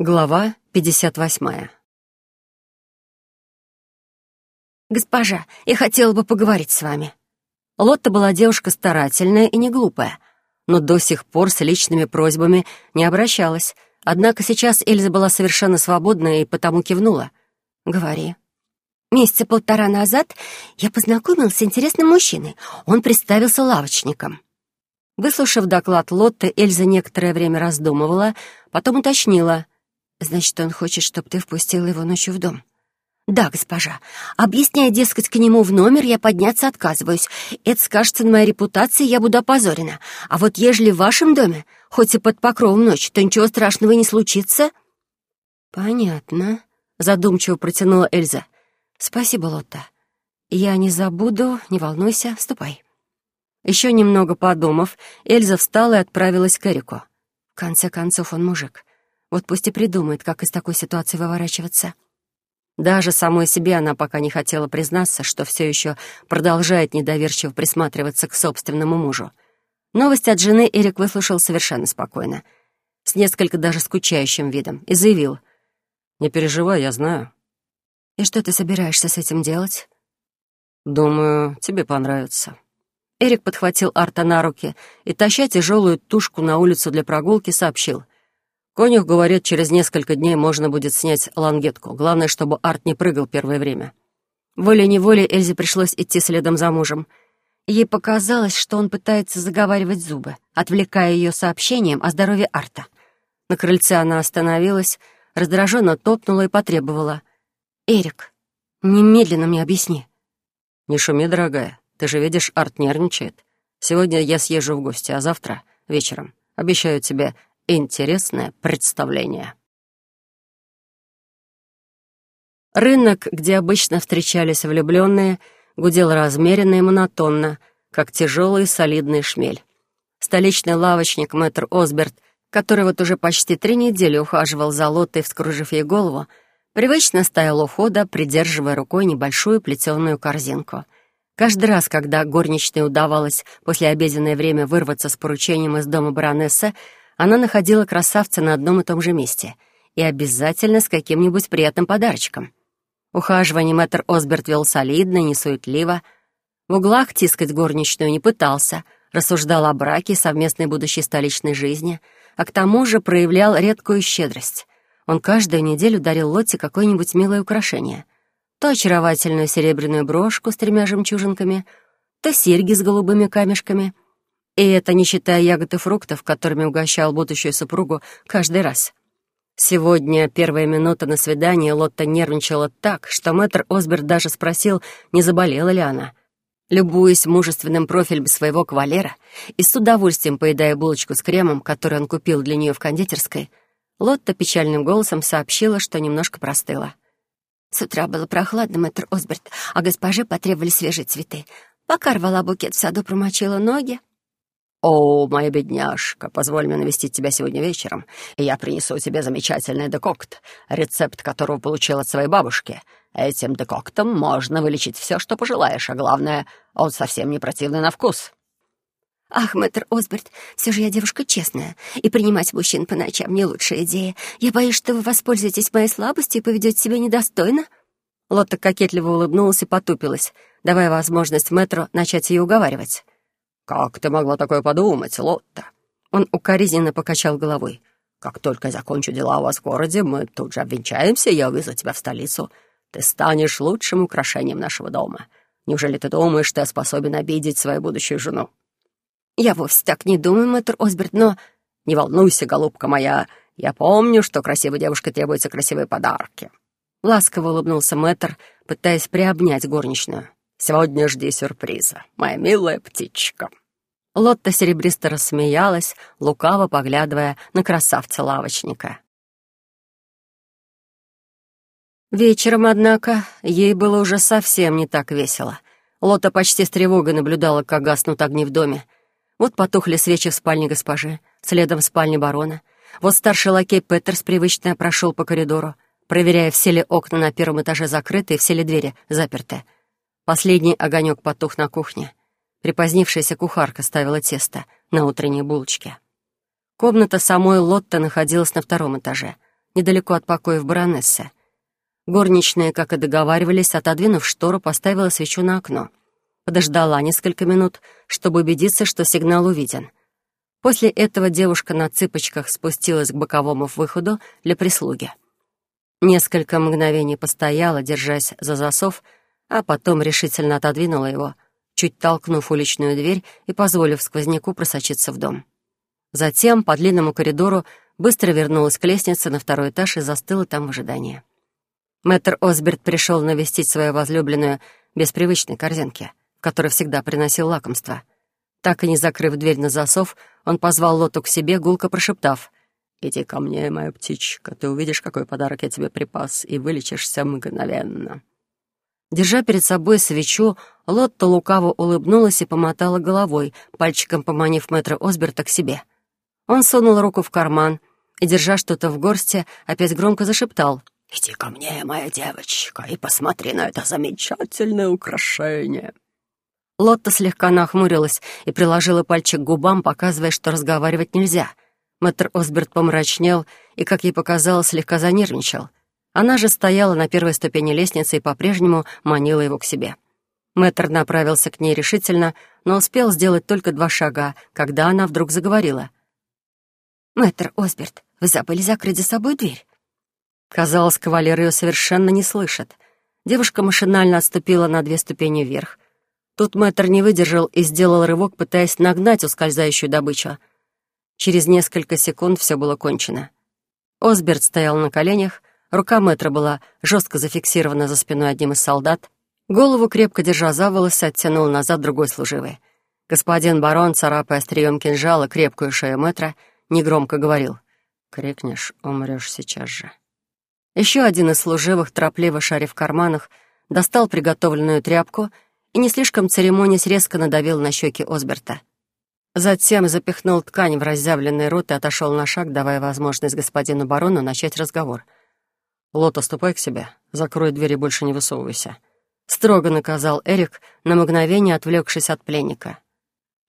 Глава 58 «Госпожа, я хотела бы поговорить с вами». Лотта была девушка старательная и не глупая, но до сих пор с личными просьбами не обращалась. Однако сейчас Эльза была совершенно свободна и потому кивнула. «Говори». Месяца полтора назад я познакомилась с интересным мужчиной. Он представился лавочником. Выслушав доклад Лотты, Эльза некоторое время раздумывала, потом уточнила — Значит, он хочет, чтобы ты впустила его ночью в дом. Да, госпожа. Объясняя, дескать, к нему в номер, я подняться отказываюсь. Это скажется на моей репутации, я буду опозорена. А вот ежели в вашем доме, хоть и под покровом ночи, то ничего страшного не случится. Понятно. Задумчиво протянула Эльза. Спасибо, Лотта. Я не забуду, не волнуйся, ступай. Еще немного подумав, Эльза встала и отправилась к Эрику. В конце концов, он мужик. Вот пусть и придумает, как из такой ситуации выворачиваться. Даже самой себе она пока не хотела признаться, что все еще продолжает недоверчиво присматриваться к собственному мужу. Новость от жены Эрик выслушал совершенно спокойно, с несколько даже скучающим видом, и заявил. «Не переживай, я знаю». «И что ты собираешься с этим делать?» «Думаю, тебе понравится». Эрик подхватил Арта на руки и, таща тяжелую тушку на улицу для прогулки, сообщил — Конюх говорит, через несколько дней можно будет снять лангетку. Главное, чтобы Арт не прыгал первое время. Волей-неволей Эльзе пришлось идти следом за мужем. Ей показалось, что он пытается заговаривать зубы, отвлекая ее сообщением о здоровье Арта. На крыльце она остановилась, раздраженно топнула и потребовала. «Эрик, немедленно мне объясни». «Не шуми, дорогая. Ты же видишь, Арт нервничает. Сегодня я съезжу в гости, а завтра, вечером, обещаю тебе, интересное представление. Рынок, где обычно встречались влюбленные, гудел размеренно и монотонно, как тяжелый солидный шмель. Столичный лавочник мэтр Осберт, который вот уже почти три недели ухаживал за Лотой, вскружив ей голову, привычно стоял у хода, придерживая рукой небольшую плетеную корзинку. Каждый раз, когда горничной удавалось после обеденное время вырваться с поручением из дома баронессы, она находила красавца на одном и том же месте и обязательно с каким-нибудь приятным подарочком. Ухаживание мэтр Осберт вел солидно, несуетливо. В углах тискать горничную не пытался, рассуждал о браке совместной будущей столичной жизни, а к тому же проявлял редкую щедрость. Он каждую неделю дарил Лотте какое-нибудь милое украшение. То очаровательную серебряную брошку с тремя жемчужинками, то серьги с голубыми камешками — и это не считая ягод и фруктов, которыми угощал будущую супругу каждый раз. Сегодня, первая минута на свидании, Лотта нервничала так, что мэтр Осберт даже спросил, не заболела ли она. Любуясь мужественным профилем своего кавалера и с удовольствием поедая булочку с кремом, которую он купил для нее в кондитерской, Лотта печальным голосом сообщила, что немножко простыла. «С утра было прохладно, мэтр Осберт, а госпоже потребовали свежие цветы. Пока рвала букет в саду, промочила ноги, «О, моя бедняжка, позволь мне навестить тебя сегодня вечером, и я принесу тебе замечательный декокт, рецепт которого получил от своей бабушки. Этим декоктом можно вылечить все, что пожелаешь, а главное, он совсем не противный на вкус». «Ах, мэтр Осберт, все же я девушка честная, и принимать мужчин по ночам не лучшая идея. Я боюсь, что вы воспользуетесь моей слабостью и поведете себя недостойно». Лотта кокетливо улыбнулась и потупилась, давая возможность мэтру начать ее уговаривать. «Как ты могла такое подумать, Лотта?» Он укоризненно покачал головой. «Как только закончу дела у вас в городе, мы тут же обвенчаемся, я увезу тебя в столицу. Ты станешь лучшим украшением нашего дома. Неужели ты думаешь, я способен обидеть свою будущую жену?» «Я вовсе так не думаю, мэтр Осберт, но...» «Не волнуйся, голубка моя, я помню, что красивой девушке требуются красивые подарки». Ласково улыбнулся мэтр, пытаясь приобнять горничную. Сегодня жди сюрприза, моя милая птичка». Лотта серебристо рассмеялась, лукаво поглядывая на красавца-лавочника. Вечером, однако, ей было уже совсем не так весело. Лота почти с тревогой наблюдала, как гаснут огни в доме. Вот потухли свечи в спальне госпожи, следом в спальне барона. Вот старший лакей Петерс привычно прошел по коридору, проверяя, все ли окна на первом этаже закрыты и все ли двери заперты. Последний огонек потух на кухне. Припозднившаяся кухарка ставила тесто на утренние булочки. Комната самой Лотты находилась на втором этаже. недалеко от покоев баронессы. Горничная, как и договаривались, отодвинув штору, поставила свечу на окно. Подождала несколько минут, чтобы убедиться, что сигнал увиден. После этого девушка на цыпочках спустилась к боковому выходу для прислуги. Несколько мгновений постояла, держась за засов, а потом решительно отодвинула его, чуть толкнув уличную дверь и позволив сквозняку просочиться в дом. Затем по длинному коридору быстро вернулась к лестнице на второй этаж и застыла там в ожидании. Мэтр Осберт пришел навестить свою возлюбленную без привычной корзинки, в которой всегда приносил лакомство. Так и не закрыв дверь на засов, он позвал Лоту к себе, гулко прошептав «Иди ко мне, моя птичка, ты увидишь, какой подарок я тебе припас, и вылечишься мгновенно». Держа перед собой свечу, Лотта лукаво улыбнулась и помотала головой, пальчиком поманив мэтра Осберта к себе. Он сунул руку в карман и, держа что-то в горсти, опять громко зашептал. «Иди ко мне, моя девочка, и посмотри на это замечательное украшение». Лотта слегка нахмурилась и приложила пальчик к губам, показывая, что разговаривать нельзя. Мэтр Осберт помрачнел и, как ей показалось, слегка занервничал — она же стояла на первой ступени лестницы и по-прежнему манила его к себе. Мэтр направился к ней решительно, но успел сделать только два шага, когда она вдруг заговорила. «Мэтр Осберт, вы забыли закрыть за собой дверь?» Казалось, кавалер ее совершенно не слышит. Девушка машинально отступила на две ступени вверх. Тут мэтр не выдержал и сделал рывок, пытаясь нагнать ускользающую добычу. Через несколько секунд все было кончено. Осберт стоял на коленях, Рука мэтра была жестко зафиксирована за спиной одним из солдат. Голову, крепко держа за волосы, оттянул назад другой служивый. Господин барон, царапая острием кинжала крепкую шею мэтра, негромко говорил «Крикнешь, умрешь сейчас же». Еще один из служивых, торопливо шарив в карманах, достал приготовленную тряпку и, не слишком церемонясь, резко надавил на щеки Осберта. Затем запихнул ткань в разъявленный рот и отошел на шаг, давая возможность господину барону начать разговор — «Лота, ступай к себе. Закрой дверь и больше не высовывайся», — строго наказал Эрик, на мгновение отвлекшись от пленника.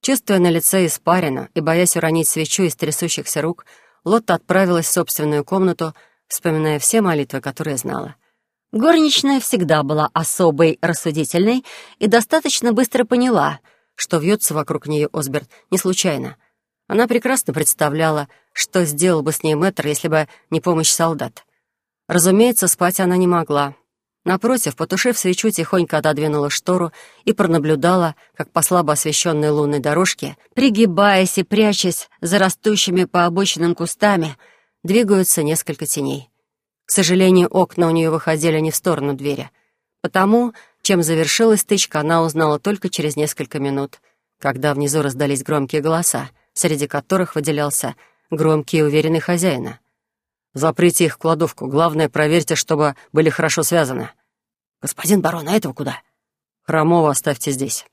Чувствуя на лице испарину и боясь уронить свечу из трясущихся рук, Лотта отправилась в собственную комнату, вспоминая все молитвы, которые знала. Горничная всегда была особой рассудительной и достаточно быстро поняла, что вьется вокруг нее Осберт не случайно. Она прекрасно представляла, что сделал бы с ней мэтр, если бы не помощь солдат. Разумеется, спать она не могла. Напротив, потушив свечу, тихонько отодвинула штору и пронаблюдала, как по слабо освещенной лунной дорожке, пригибаясь и прячась за растущими по обочинам кустами, двигаются несколько теней. К сожалению, окна у нее выходили не в сторону двери. Потому, чем завершилась стычка, она узнала только через несколько минут, когда внизу раздались громкие голоса, среди которых выделялся громкий и уверенный хозяина — Заприте их в кладовку. Главное, проверьте, чтобы были хорошо связаны. Господин барон, а этого куда? Хромова оставьте здесь.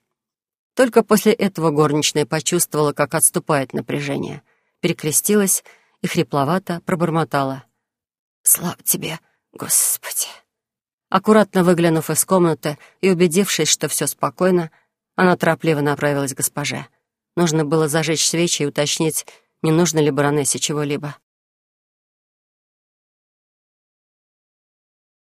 Только после этого горничная почувствовала, как отступает напряжение. Перекрестилась и хрипловато пробормотала. «Слава тебе, Господи!» Аккуратно выглянув из комнаты и убедившись, что все спокойно, она торопливо направилась к госпоже. Нужно было зажечь свечи и уточнить, не нужно ли баронессе чего-либо.